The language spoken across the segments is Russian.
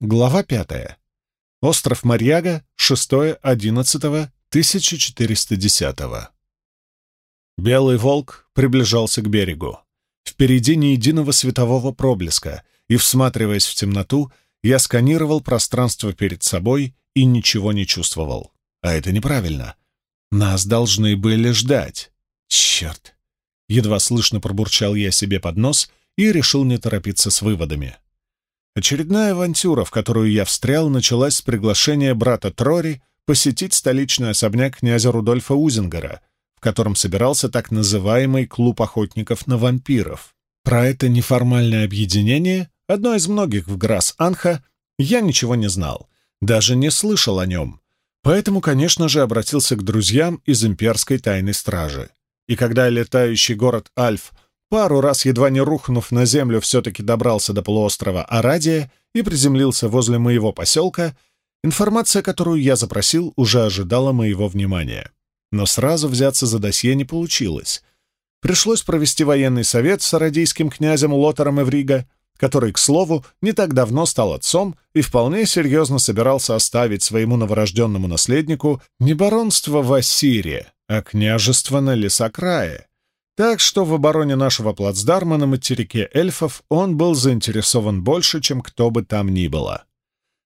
Глава пятая. Остров Марьяга, 6.11.1410. Белый волк приближался к берегу. Впереди ни единого светового проблеска, и, всматриваясь в темноту, я сканировал пространство перед собой и ничего не чувствовал. А это неправильно. Нас должны были ждать. Черт! Едва слышно пробурчал я себе под нос и решил не торопиться с выводами. Очередная авантюра, в которую я встрял, началась с приглашения брата Трори посетить столичный особняк князя Рудольфа Узингера, в котором собирался так называемый клуб охотников на вампиров. Про это неформальное объединение, одно из многих в Грасс-Анха, я ничего не знал, даже не слышал о нем, поэтому, конечно же, обратился к друзьям из имперской тайной стражи. И когда летающий город Альф пару раз, едва не рухнув на землю, все-таки добрался до полуострова Арадия и приземлился возле моего поселка, информация, которую я запросил, уже ожидала моего внимания. Но сразу взяться за досье не получилось. Пришлось провести военный совет с арадийским князем Лотером Эврига, который, к слову, не так давно стал отцом и вполне серьезно собирался оставить своему новорожденному наследнику не баронство в Ассирии, а княжество на лесокрае, так что в обороне нашего плацдарма на материке эльфов он был заинтересован больше, чем кто бы там ни было.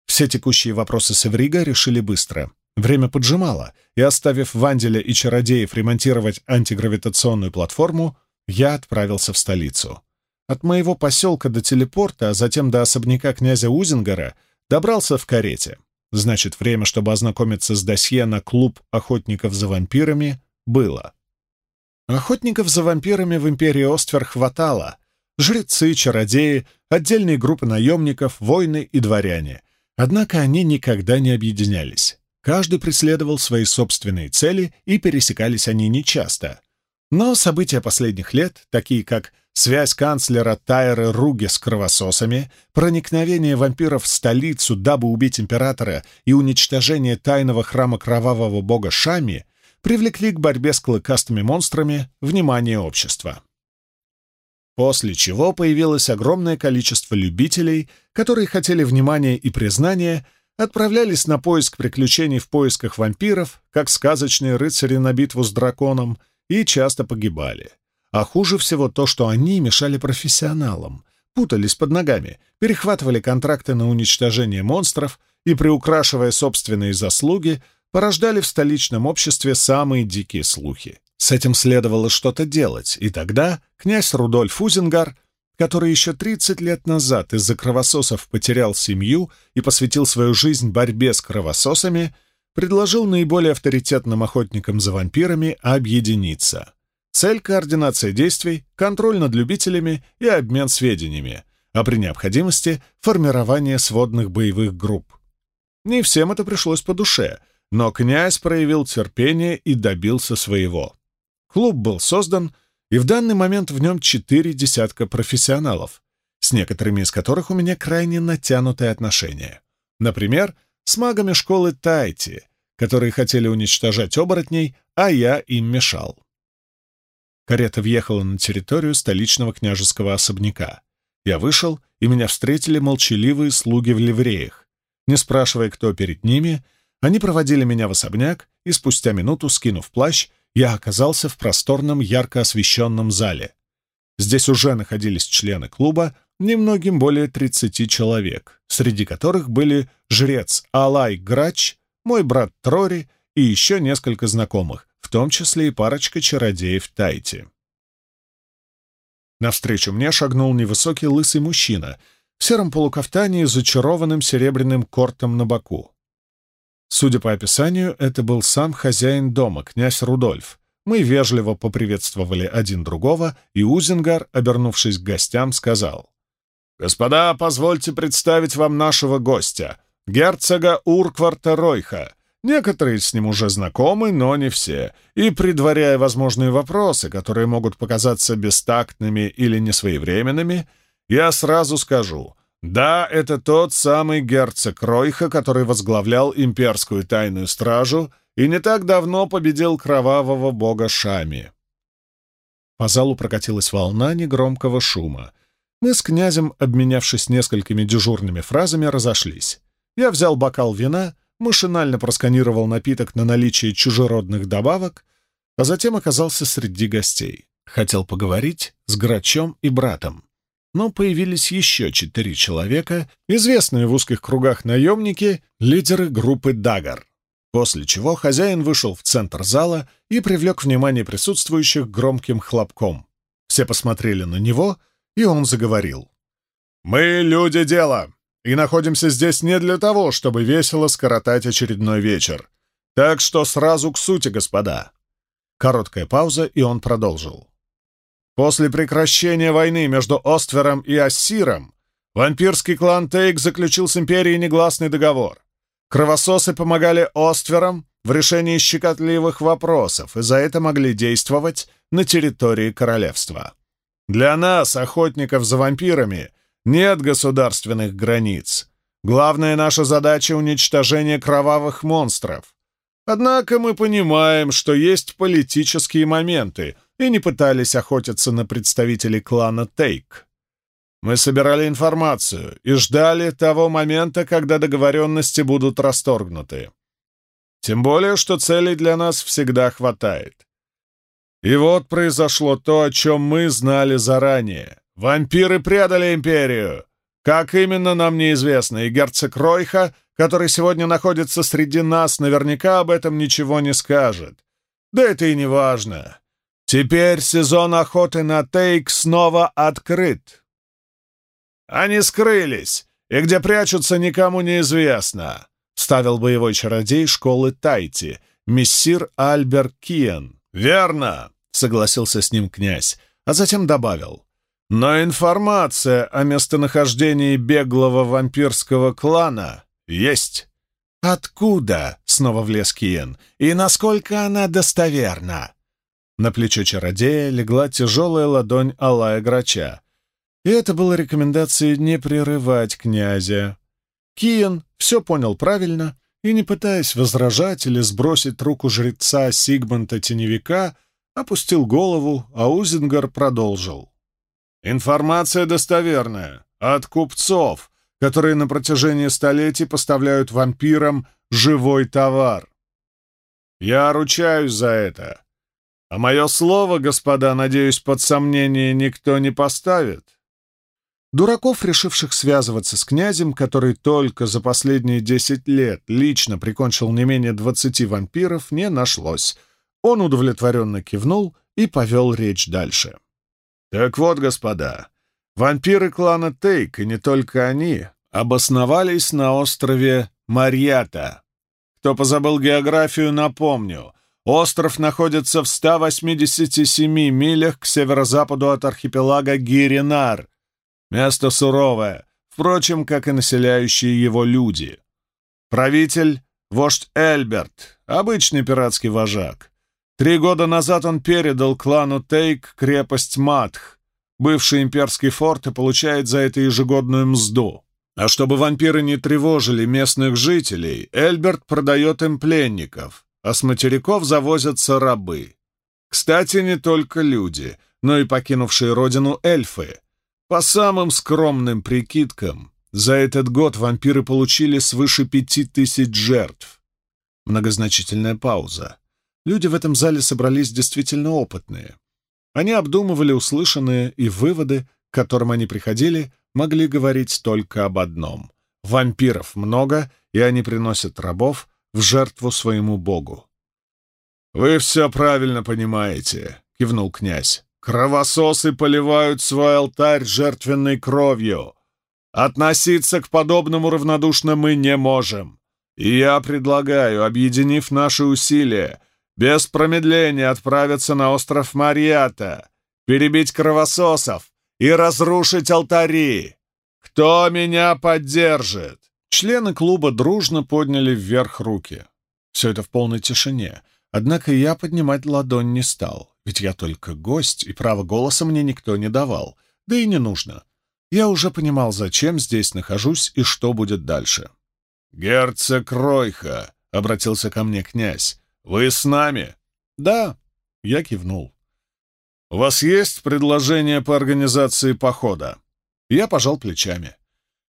Все текущие вопросы с Эврига решили быстро. Время поджимало, и, оставив Ванделя и чародеев ремонтировать антигравитационную платформу, я отправился в столицу. От моего поселка до телепорта, а затем до особняка князя Узингара, добрался в карете. Значит, время, чтобы ознакомиться с досье на клуб охотников за вампирами, было. Охотников за вампирами в империи Оствер хватало. Жрецы, чародеи, отдельные группы наемников, воины и дворяне. Однако они никогда не объединялись. Каждый преследовал свои собственные цели, и пересекались они нечасто. Но события последних лет, такие как связь канцлера Тайры Руги с кровососами, проникновение вампиров в столицу, дабы убить императора, и уничтожение тайного храма кровавого бога Шами — привлекли к борьбе с клыкастыми монстрами внимание общества. После чего появилось огромное количество любителей, которые хотели внимания и признания, отправлялись на поиск приключений в поисках вампиров, как сказочные рыцари на битву с драконом, и часто погибали. А хуже всего то, что они мешали профессионалам, путались под ногами, перехватывали контракты на уничтожение монстров и, приукрашивая собственные заслуги, порождали в столичном обществе самые дикие слухи. С этим следовало что-то делать, и тогда князь Рудольф Узингар, который еще 30 лет назад из-за кровососов потерял семью и посвятил свою жизнь борьбе с кровососами, предложил наиболее авторитетным охотникам за вампирами объединиться. Цель — координация действий, контроль над любителями и обмен сведениями, а при необходимости — формирование сводных боевых групп. Не всем это пришлось по душе — но князь проявил терпение и добился своего. Клуб был создан, и в данный момент в нем четыре десятка профессионалов, с некоторыми из которых у меня крайне натянутые отношения. Например, с магами школы Тайти, которые хотели уничтожать оборотней, а я им мешал. Карета въехала на территорию столичного княжеского особняка. Я вышел, и меня встретили молчаливые слуги в ливреях. Не спрашивая, кто перед ними, они проводили меня в особняк, и спустя минуту, скинув плащ, я оказался в просторном, ярко освещенном зале. Здесь уже находились члены клуба, немногим более 30 человек, среди которых были жрец Алай Грач, мой брат Трори и еще несколько знакомых, в том числе и парочка чародеев Тайти. Навстречу мне шагнул невысокий лысый мужчина в сером полукафтане и зачарованным серебряным кортом на боку. Судя по описанию, это был сам хозяин дома, князь Рудольф. Мы вежливо поприветствовали один другого, и Узингар, обернувшись к гостям, сказал. «Господа, позвольте представить вам нашего гостя, герцога Уркварта Ройха. Некоторые с ним уже знакомы, но не все. И, предваряя возможные вопросы, которые могут показаться бестактными или несвоевременными, я сразу скажу, да, это тот самый герцог Ройха, который возглавлял имперскую тайную стражу и не так давно победил кровавого бога Шами. По залу прокатилась волна негромкого шума. Мы с князем, обменявшись несколькими дежурными фразами, разошлись. Я взял бокал вина, машинально просканировал напиток на наличие чужеродных добавок, а затем оказался среди гостей. Хотел поговорить с Грачом и братом. Но появились еще четыре человека, известные в узких кругах наемники, лидеры группы «Дагар». После чего хозяин вышел в центр зала и привлек внимание присутствующих громким хлопком. Все посмотрели на него, и он заговорил. «Мы люди дела, и находимся здесь не для того, чтобы весело скоротать очередной вечер. Так что сразу к сути, господа». Короткая пауза, и он продолжил. После прекращения войны между Оствером и Ассиром вампирский клан Тейк заключил с Империей негласный договор. Кровососы помогали Остверам в решении щекотливых вопросов и за это могли действовать на территории королевства. Для нас, охотников за вампирами, нет государственных границ. Главная наша задача — уничтожение кровавых монстров. Однако мы понимаем, что есть политические моменты, и не пытались охотиться на представителей клана Тейк. Мы собирали информацию и ждали того момента, когда договоренности будут расторгнуты. Тем более, что целей для нас всегда хватает. И вот произошло то, о чем мы знали заранее. Вампиры предали империю. Как именно, нам неизвестно, и герцог Ройха, который сегодня находится среди нас, наверняка об этом ничего не скажет. Да это и не важно. Теперь сезон охоты на Тейк снова открыт. Они скрылись, и где прячутся, никому неизвестно, — ставил боевой чародей школы Тайти, мессир Альбер Киен. «Верно», — согласился с ним князь, а затем добавил. «Но информация о местонахождении беглого вампирского клана есть». «Откуда?» — снова влез Киен. «И насколько она достоверна?» На плечо чародея легла тяжелая ладонь Алая Грача, и это было рекомендацией не прерывать князя. Киен все понял правильно и, не пытаясь возражать или сбросить руку жреца Сигмонта Теневика, опустил голову, а Узингар продолжил. «Информация достоверная, от купцов, которые на протяжении столетий поставляют вампирам живой товар. Я ручаюсь за это. А мое слово, господа, надеюсь, под сомнение никто не поставит. Дураков, решивших связываться с князем, который только за последние десять лет лично прикончил не менее двадцати вампиров, не нашлось. Он удовлетворенно кивнул и повел речь дальше. «Так вот, господа, вампиры клана Тейк, и не только они, обосновались на острове Марьята. Кто позабыл географию, напомню. Остров находится в 187 милях к северо-западу от архипелага Гиринар — Место суровое, впрочем, как и населяющие его люди. Правитель — вождь Эльберт, обычный пиратский вожак. Три года назад он передал клану Тейк крепость Матх, бывший имперский форт, и получает за это ежегодную мзду. А чтобы вампиры не тревожили местных жителей, Эльберт продает им пленников, а с материков завозятся рабы. Кстати, не только люди, но и покинувшие родину эльфы — по самым скромным прикидкам, за этот год вампиры получили свыше пяти тысяч жертв. Многозначительная пауза. Люди в этом зале собрались действительно опытные. Они обдумывали услышанные, и выводы, к которым они приходили, могли говорить только об одном. Вампиров много, и они приносят рабов в жертву своему богу. «Вы все правильно понимаете», — кивнул князь. Кровососы поливают свой алтарь жертвенной кровью. Относиться к подобному равнодушно мы не можем. И я предлагаю, объединив наши усилия, без промедления отправиться на остров Марьята, перебить кровососов и разрушить алтари. Кто меня поддержит?» Члены клуба дружно подняли вверх руки. Все это в полной тишине, однако я поднимать ладонь не стал. Ведь я только гость, и право голоса мне никто не давал. Да и не нужно. Я уже понимал, зачем здесь нахожусь и что будет дальше. «Герцог Ройха!» — обратился ко мне князь. «Вы с нами?» «Да», — я кивнул. «У вас есть предложение по организации похода?» Я пожал плечами.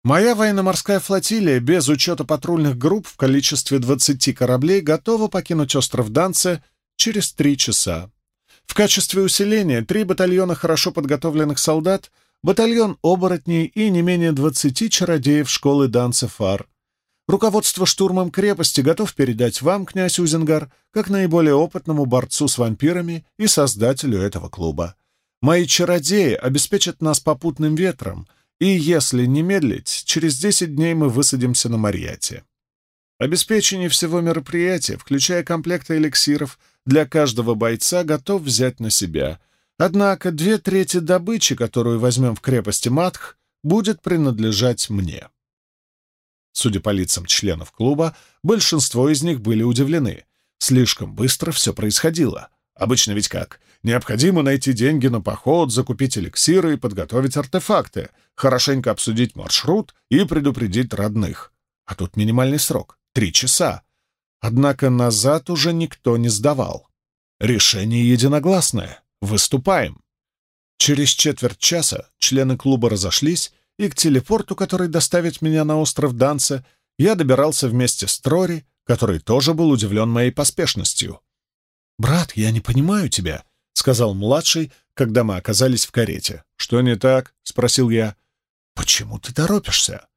Моя военно-морская флотилия без учета патрульных групп в количестве 20 кораблей готова покинуть остров Данце через три часа. В качестве усиления три батальона хорошо подготовленных солдат, батальон оборотней и не менее 20 чародеев школы Данце-Фар. Руководство штурмом крепости готов передать вам, князь Узенгар, как наиболее опытному борцу с вампирами и создателю этого клуба. Мои чародеи обеспечат нас попутным ветром — и если не медлить, через 10 дней мы высадимся на Марьяте. Обеспечение всего мероприятия, включая комплекты эликсиров, для каждого бойца готов взять на себя. Однако две трети добычи, которую возьмем в крепости Матх, будет принадлежать мне. Судя по лицам членов клуба, большинство из них были удивлены. Слишком быстро все происходило. Обычно ведь как? Необходимо найти деньги на поход, закупить эликсиры и подготовить артефакты, хорошенько обсудить маршрут и предупредить родных. А тут минимальный срок — три часа. Однако назад уже никто не сдавал. Решение единогласное. Выступаем. Через четверть часа члены клуба разошлись, и к телепорту, который доставит меня на остров Данце, я добирался вместе с Трори, который тоже был удивлен моей поспешностью. «Брат, я не понимаю тебя», — сказал младший, когда мы оказались в карете. «Что не так?» — спросил я. «Почему ты торопишься?»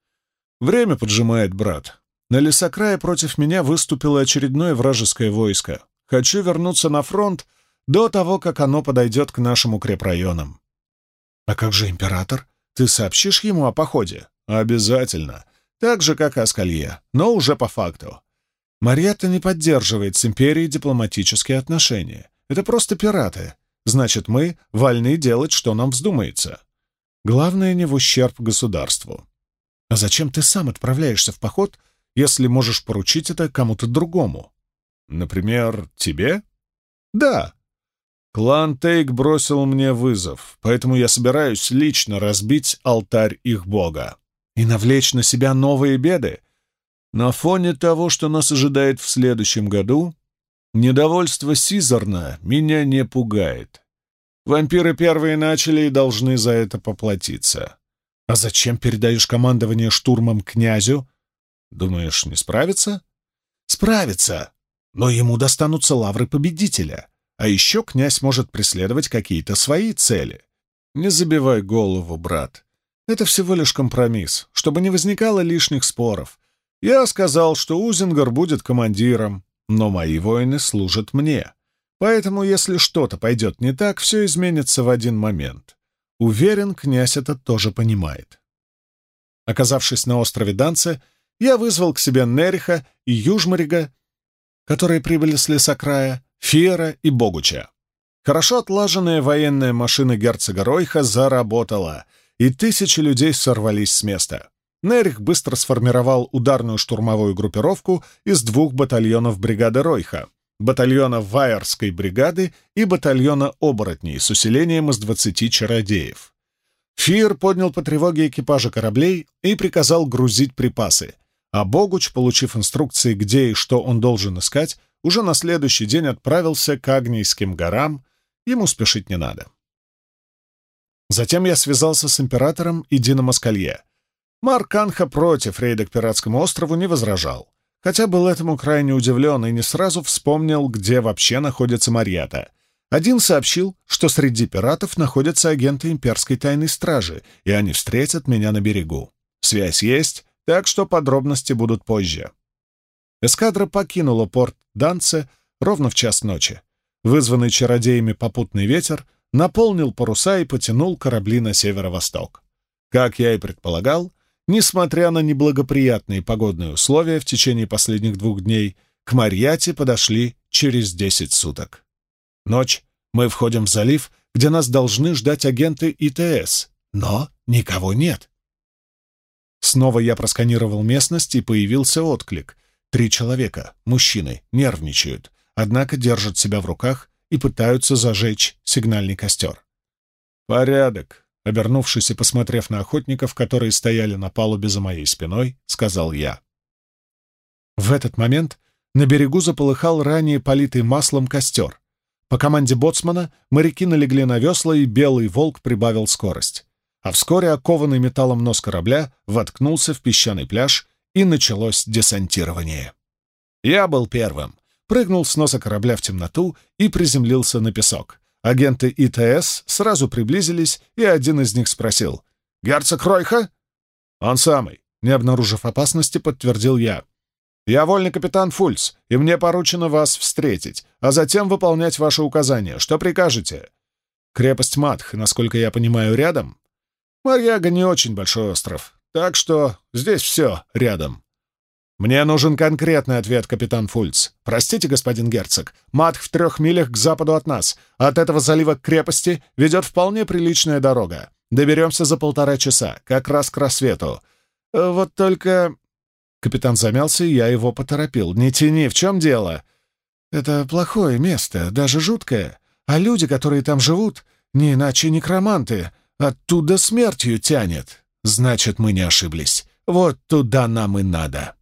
«Время поджимает, брат. На лесокрае против меня выступило очередное вражеское войско. Хочу вернуться на фронт до того, как оно подойдет к нашим укрепрайонам». «А как же император? Ты сообщишь ему о походе?» «Обязательно. Так же, как и Аскалье, но уже по факту. Марьетта не поддерживает с империей дипломатические отношения. Это просто пираты. Значит, мы вольны делать, что нам вздумается. Главное, не в ущерб государству. А зачем ты сам отправляешься в поход, если можешь поручить это кому-то другому? Например, тебе? Да. Клан Тейк бросил мне вызов, поэтому я собираюсь лично разбить алтарь их бога. И навлечь на себя новые беды — на фоне того, что нас ожидает в следующем году, недовольство Сизарна меня не пугает. Вампиры первые начали и должны за это поплатиться. А зачем передаешь командование штурмом князю? Думаешь, не справится? Справится, но ему достанутся лавры победителя. А еще князь может преследовать какие-то свои цели. Не забивай голову, брат. Это всего лишь компромисс, чтобы не возникало лишних споров, я сказал, что Узингар будет командиром, но мои воины служат мне. Поэтому, если что-то пойдет не так, все изменится в один момент. Уверен, князь это тоже понимает. Оказавшись на острове Данце, я вызвал к себе Нериха и Южмарига, которые прибыли с лесокрая, Фиера и Богуча. Хорошо отлаженная военная машина герцога Ройха заработала, и тысячи людей сорвались с места. Нерих быстро сформировал ударную штурмовую группировку из двух батальонов бригады Ройха, батальона Вайерской бригады и батальона оборотней с усилением из 20 чародеев. Фир поднял по тревоге экипажа кораблей и приказал грузить припасы, а Богуч, получив инструкции, где и что он должен искать, уже на следующий день отправился к Агнийским горам, ему спешить не надо. Затем я связался с императором и Дино Маскалье — Марк Анха против рейда к пиратскому острову не возражал, хотя был этому крайне удивлен и не сразу вспомнил, где вообще находится Марьята. Один сообщил, что среди пиратов находятся агенты имперской тайной стражи, и они встретят меня на берегу. Связь есть, так что подробности будут позже. Эскадра покинула порт Данце ровно в час ночи. Вызванный чародеями попутный ветер наполнил паруса и потянул корабли на северо-восток. Как я и предполагал, Несмотря на неблагоприятные погодные условия в течение последних двух дней, к Марьяте подошли через десять суток. Ночь, мы входим в залив, где нас должны ждать агенты ИТС, но никого нет. Снова я просканировал местность, и появился отклик. Три человека, мужчины, нервничают, однако держат себя в руках и пытаются зажечь сигнальный костер. «Порядок», Обернувшись и посмотрев на охотников, которые стояли на палубе за моей спиной, сказал я. В этот момент на берегу заполыхал ранее политый маслом костер. По команде боцмана моряки налегли на весла, и белый волк прибавил скорость. а вскоре окованный металлом нос корабля воткнулся в песчаный пляж, и началось десантирование. Я был первым, прыгнул с носа корабля в темноту и приземлился на песок. Агенты ИТС сразу приблизились, и один из них спросил «Герцог Ройха?» «Он самый», — не обнаружив опасности, подтвердил я. «Я вольный капитан Фульц, и мне поручено вас встретить, а затем выполнять ваши указания. Что прикажете?» «Крепость Матх, насколько я понимаю, рядом?» «Марьяга не очень большой остров, так что здесь все рядом». «Мне нужен конкретный ответ, капитан Фульц. Простите, господин герцог, Матх в трех милях к западу от нас. От этого залива к крепости ведет вполне приличная дорога. Доберемся за полтора часа, как раз к рассвету. Вот только Капитан замялся, и я его поторопил. «Не тяни, в чем дело?» «Это плохое место, даже жуткое. А люди, которые там живут, не иначе некроманты. Оттуда смертью тянет. Значит, мы не ошиблись. Вот туда нам и надо».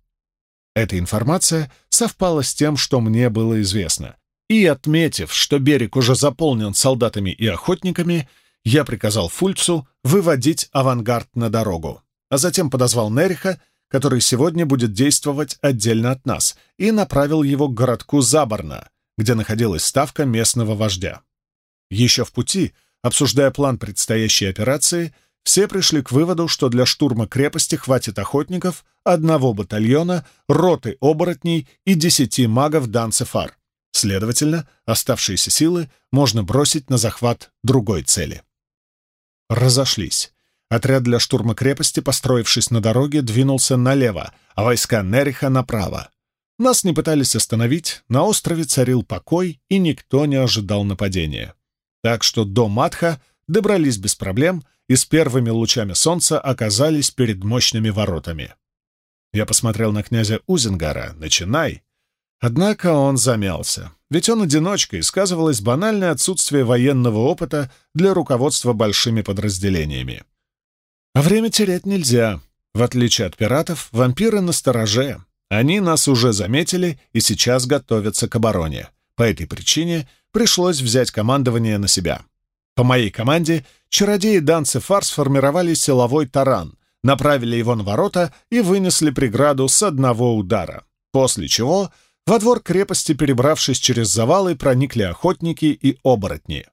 Эта информация совпала с тем, что мне было известно. И, отметив, что берег уже заполнен солдатами и охотниками, я приказал Фульцу выводить авангард на дорогу, а затем подозвал Нериха который сегодня будет действовать отдельно от нас, и направил его к городку Заборна, где находилась ставка местного вождя. Еще в пути, обсуждая план предстоящей операции, все пришли к выводу, что для штурма крепости хватит охотников, одного батальона, роты оборотней и десяти магов Данцефар. Следовательно, оставшиеся силы можно бросить на захват другой цели. Разошлись. Отряд для штурма крепости, построившись на дороге, двинулся налево, а войска Нериха — направо. Нас не пытались остановить, на острове царил покой, и никто не ожидал нападения. Так что до Матха добрались без проблем и с первыми лучами солнца оказались перед мощными воротами. Я посмотрел на князя Узингара, начинай. Однако он замялся, ведь он одиночка, и сказывалось банальное отсутствие военного опыта для руководства большими подразделениями. А время терять нельзя. В отличие от пиратов, вампиры на стороже. Они нас уже заметили и сейчас готовятся к обороне. По этой причине пришлось взять командование на себя. По моей команде чародеи Данцы Фар сформировали силовой таран, направили его на ворота и вынесли преграду с одного удара. После чего во двор крепости, перебравшись через завалы, проникли охотники и оборотни.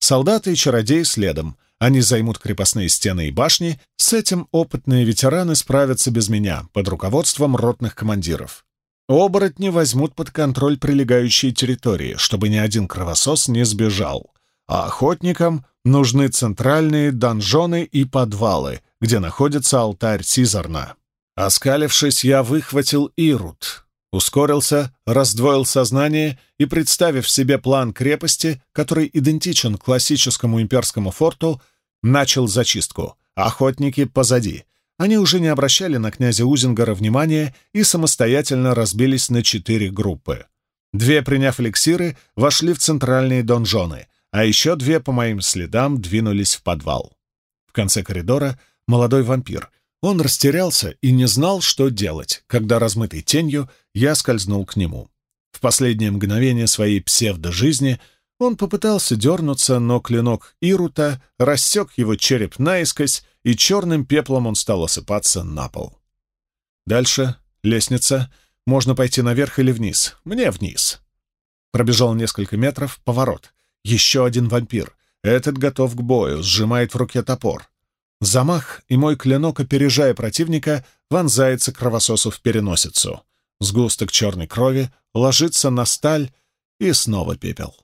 Солдаты и чародеи следом — они займут крепостные стены и башни, с этим опытные ветераны справятся без меня, под руководством ротных командиров. Оборотни возьмут под контроль прилегающие территории, чтобы ни один кровосос не сбежал. А охотникам нужны центральные донжоны и подвалы, где находится алтарь Сизарна. Оскалившись, я выхватил Ирут, Ускорился, раздвоил сознание и, представив себе план крепости, который идентичен классическому имперскому форту, начал зачистку. Охотники позади. Они уже не обращали на князя Узингара внимания и самостоятельно разбились на четыре группы. Две, приняв эликсиры, вошли в центральные донжоны, а еще две, по моим следам, двинулись в подвал. В конце коридора молодой вампир — он растерялся и не знал, что делать, когда, размытой тенью, я скользнул к нему. В последнее мгновение своей псевдо-жизни он попытался дернуться, но клинок Ирута рассек его череп наискось, и черным пеплом он стал осыпаться на пол. Дальше лестница. Можно пойти наверх или вниз. Мне вниз. Пробежал несколько метров, поворот. Еще один вампир. Этот готов к бою, сжимает в руке топор. Замах, и мой клинок, опережая противника, вонзается кровососу в переносицу. Сгусток черной крови ложится на сталь, и снова пепел.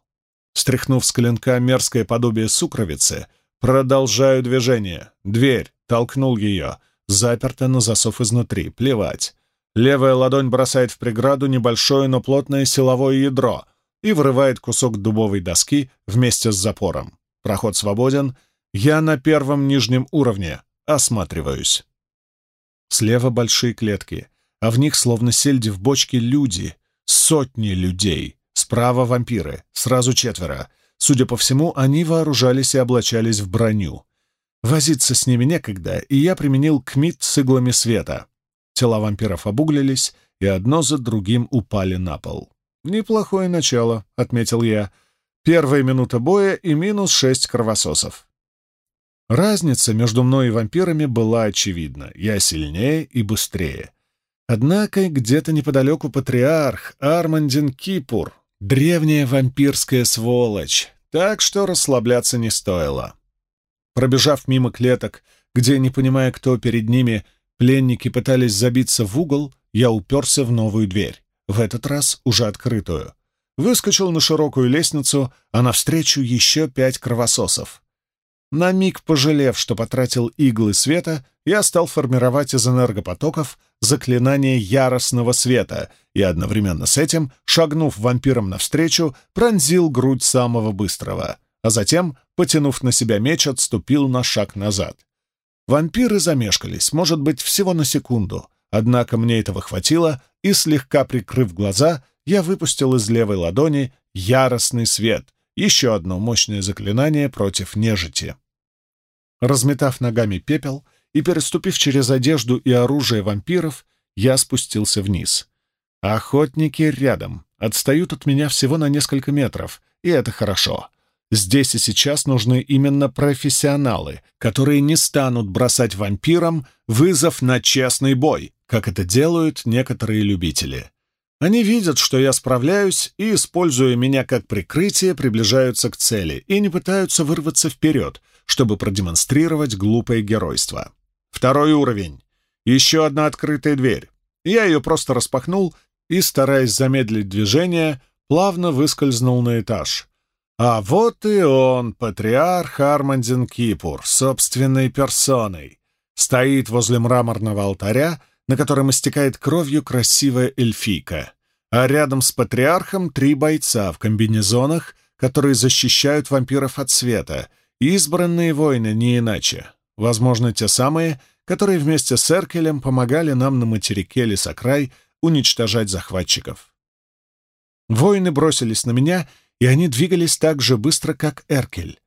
Стряхнув с клинка мерзкое подобие сукровицы, продолжаю движение. Дверь, толкнул ее, заперта на засов изнутри, плевать. Левая ладонь бросает в преграду небольшое, но плотное силовое ядро и вырывает кусок дубовой доски вместе с запором. Проход свободен — я на первом нижнем уровне. Осматриваюсь. Слева большие клетки, а в них, словно сельди в бочке, люди. Сотни людей. Справа вампиры. Сразу четверо. Судя по всему, они вооружались и облачались в броню. Возиться с ними некогда, и я применил кмит с иглами света. Тела вампиров обуглились, и одно за другим упали на пол. «Неплохое начало», — отметил я. «Первая минута боя и минус шесть кровососов. Разница между мной и вампирами была очевидна. Я сильнее и быстрее. Однако где-то неподалеку патриарх Армандин Кипур, древняя вампирская сволочь, так что расслабляться не стоило. Пробежав мимо клеток, где, не понимая, кто перед ними, пленники пытались забиться в угол, я уперся в новую дверь, в этот раз уже открытую. Выскочил на широкую лестницу, а навстречу еще пять кровососов. На миг пожалев, что потратил иглы света, я стал формировать из энергопотоков заклинание яростного света и одновременно с этим, шагнув вампирам навстречу, пронзил грудь самого быстрого, а затем, потянув на себя меч, отступил на шаг назад. Вампиры замешкались, может быть, всего на секунду, однако мне этого хватило, и, слегка прикрыв глаза, я выпустил из левой ладони яростный свет, еще одно мощное заклинание против нежити. Разметав ногами пепел и переступив через одежду и оружие вампиров, я спустился вниз. Охотники рядом, отстают от меня всего на несколько метров, и это хорошо. Здесь и сейчас нужны именно профессионалы, которые не станут бросать вампирам вызов на честный бой, как это делают некоторые любители. Они видят, что я справляюсь, и, используя меня как прикрытие, приближаются к цели и не пытаются вырваться вперед, чтобы продемонстрировать глупое геройство. Второй уровень. Еще одна открытая дверь. Я ее просто распахнул и, стараясь замедлить движение, плавно выскользнул на этаж. А вот и он, патриарх Армандин Кипур, собственной персоной. Стоит возле мраморного алтаря, на котором истекает кровью красивая эльфийка. А рядом с патриархом три бойца в комбинезонах, которые защищают вампиров от света — Избранные воины не иначе. Возможно, те самые, которые вместе с Эркелем помогали нам на материке Лесокрай уничтожать захватчиков. Воины бросились на меня, и они двигались так же быстро, как Эркель.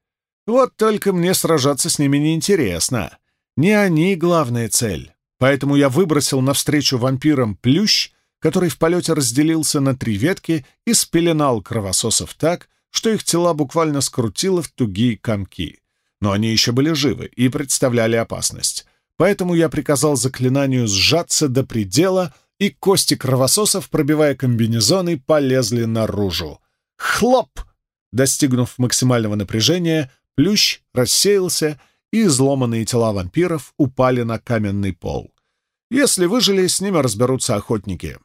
Вот только мне сражаться с ними неинтересно. Не они главная цель. Поэтому я выбросил навстречу вампирам плющ, который в полете разделился на три ветки и спеленал кровососов так, что их тела буквально скрутило в тугие комки. Но они еще были живы и представляли опасность. Поэтому я приказал заклинанию сжаться до предела, и кости кровососов, пробивая комбинезоны, полезли наружу. Хлоп! Достигнув максимального напряжения, плющ рассеялся, и изломанные тела вампиров упали на каменный пол. Если выжили, с ними разберутся охотники.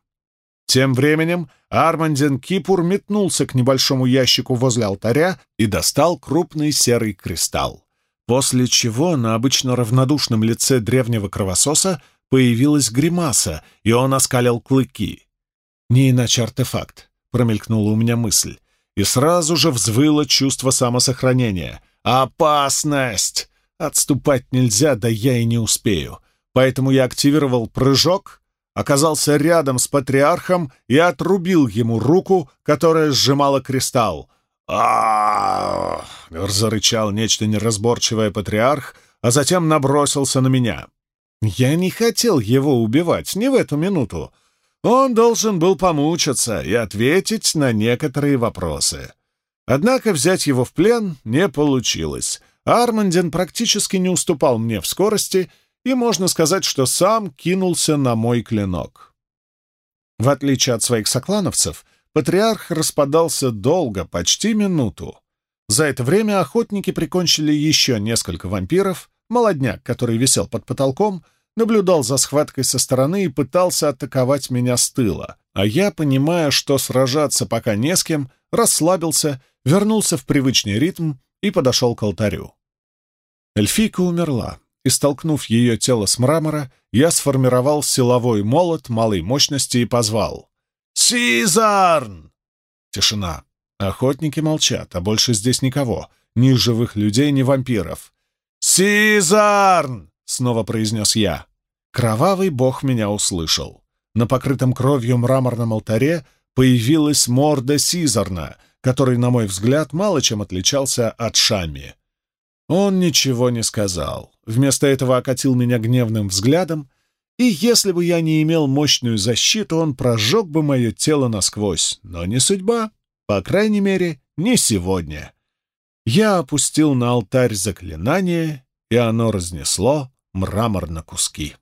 Тем временем Армандин Кипур метнулся к небольшому ящику возле алтаря и достал крупный серый кристалл, после чего на обычно равнодушном лице древнего кровососа появилась гримаса, и он оскалил клыки. «Не иначе артефакт», — промелькнула у меня мысль, и сразу же взвыло чувство самосохранения. «Опасность!» Отступать нельзя, да я и не успею. Поэтому я активировал прыжок — оказался рядом с патриархом и отрубил ему руку, которая сжимала кристалл. а зарычал нечто неразборчивое патриарх, а затем набросился на меня. Я не хотел его убивать, не в эту минуту. Он должен был помучиться и ответить на некоторые вопросы. Однако взять его в плен не получилось. Армандин практически не уступал мне в скорости — и можно сказать, что сам кинулся на мой клинок. В отличие от своих соклановцев, патриарх распадался долго, почти минуту. За это время охотники прикончили еще несколько вампиров, молодняк, который висел под потолком, наблюдал за схваткой со стороны и пытался атаковать меня с тыла, а я, понимая, что сражаться пока не с кем, расслабился, вернулся в привычный ритм и подошел к алтарю. Эльфийка умерла, и, столкнув ее тело с мрамора, я сформировал силовой молот малой мощности и позвал «Сизарн!» Тишина. Охотники молчат, а больше здесь никого, ни живых людей, ни вампиров. «Сизарн!» — снова произнес я. Кровавый бог меня услышал. На покрытом кровью мраморном алтаре появилась морда Сизарна, который, на мой взгляд, мало чем отличался от Шами. Он ничего не сказал. Вместо этого окатил меня гневным взглядом, и если бы я не имел мощную защиту, он прожег бы мое тело насквозь. Но не судьба, по крайней мере, не сегодня. Я опустил на алтарь заклинание и оно разнесло мрамор на куски.